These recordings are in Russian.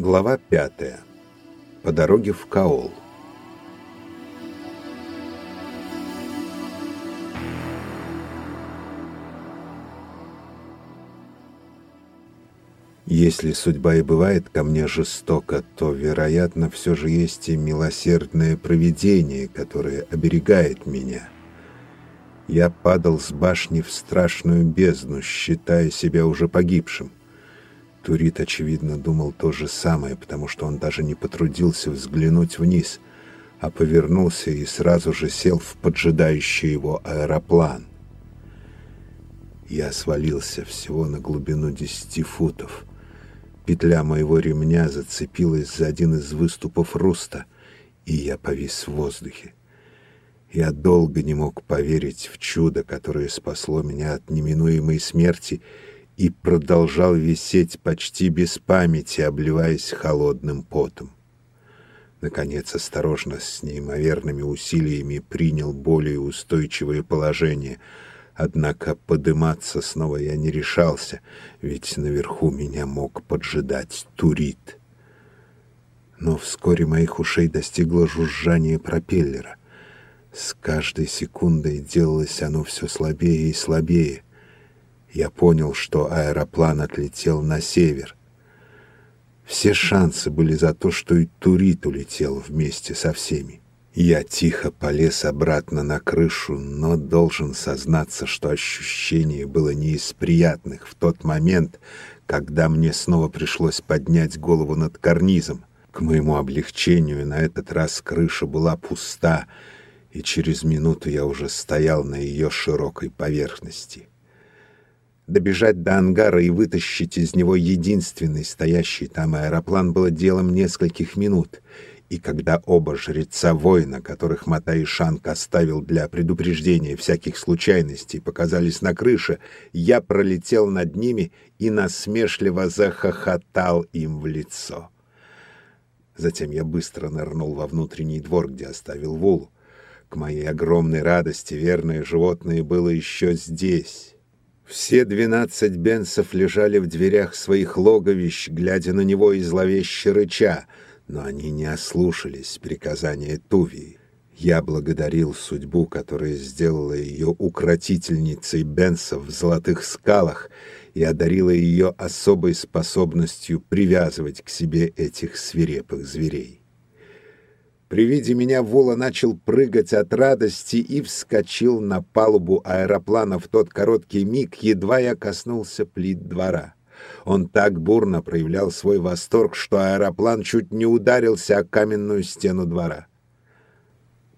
Глава пятая. По дороге в Каол. Если судьба и бывает ко мне жестоко, то, вероятно, все же есть и милосердное провидение, которое оберегает меня. Я падал с башни в страшную бездну, считая себя уже погибшим. Турит, очевидно, думал то же самое, потому что он даже не потрудился взглянуть вниз, а повернулся и сразу же сел в поджидающий его аэроплан. Я свалился всего на глубину десяти футов — Петля моего ремня зацепилась за один из выступов руста, и я повис в воздухе. Я долго не мог поверить в чудо, которое спасло меня от неминуемой смерти, и продолжал висеть почти без памяти, обливаясь холодным потом. Наконец, осторожно, с неимоверными усилиями принял более устойчивое положение — Однако подыматься снова я не решался, ведь наверху меня мог поджидать турит. Но вскоре моих ушей достигло жужжание пропеллера. С каждой секундой делалось оно все слабее и слабее. Я понял, что аэроплан отлетел на север. Все шансы были за то, что и Турит улетел вместе со всеми. Я тихо полез обратно на крышу, но должен сознаться, что ощущение было не из приятных в тот момент, когда мне снова пришлось поднять голову над карнизом. К моему облегчению на этот раз крыша была пуста, и через минуту я уже стоял на ее широкой поверхности. Добежать до ангара и вытащить из него единственный стоящий там аэроплан было делом нескольких минут — и когда оба жреца воина, которых Матай Шанг оставил для предупреждения всяких случайностей, показались на крыше, я пролетел над ними и насмешливо захохотал им в лицо. Затем я быстро нырнул во внутренний двор, где оставил Вулу. К моей огромной радости верное животное было еще здесь. Все двенадцать бенсов лежали в дверях своих логовищ, глядя на него и зловеще рыча — но они не ослушались приказания Тувии. Я благодарил судьбу, которая сделала ее укротительницей Бенсов в золотых скалах и одарила ее особой способностью привязывать к себе этих свирепых зверей. При виде меня Вола начал прыгать от радости и вскочил на палубу аэроплана в тот короткий миг, едва я коснулся плит двора. Он так бурно проявлял свой восторг, что аэроплан чуть не ударился о каменную стену двора.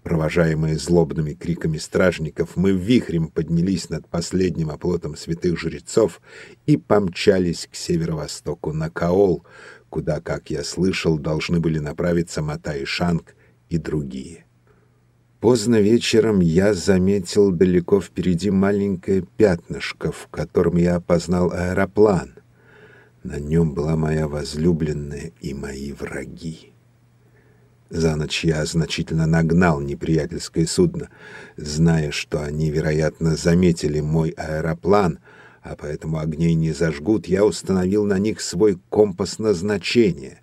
Провожаемые злобными криками стражников, мы вихрем поднялись над последним оплотом святых жрецов и помчались к северо-востоку на Каол, куда, как я слышал, должны были направиться Мата и Шанг и другие. Поздно вечером я заметил далеко впереди маленькое пятнышко, в котором я опознал аэроплан. На нем была моя возлюбленная и мои враги. За ночь я значительно нагнал неприятельское судно, зная, что они, вероятно, заметили мой аэроплан, а поэтому огней не зажгут, я установил на них свой компас назначения —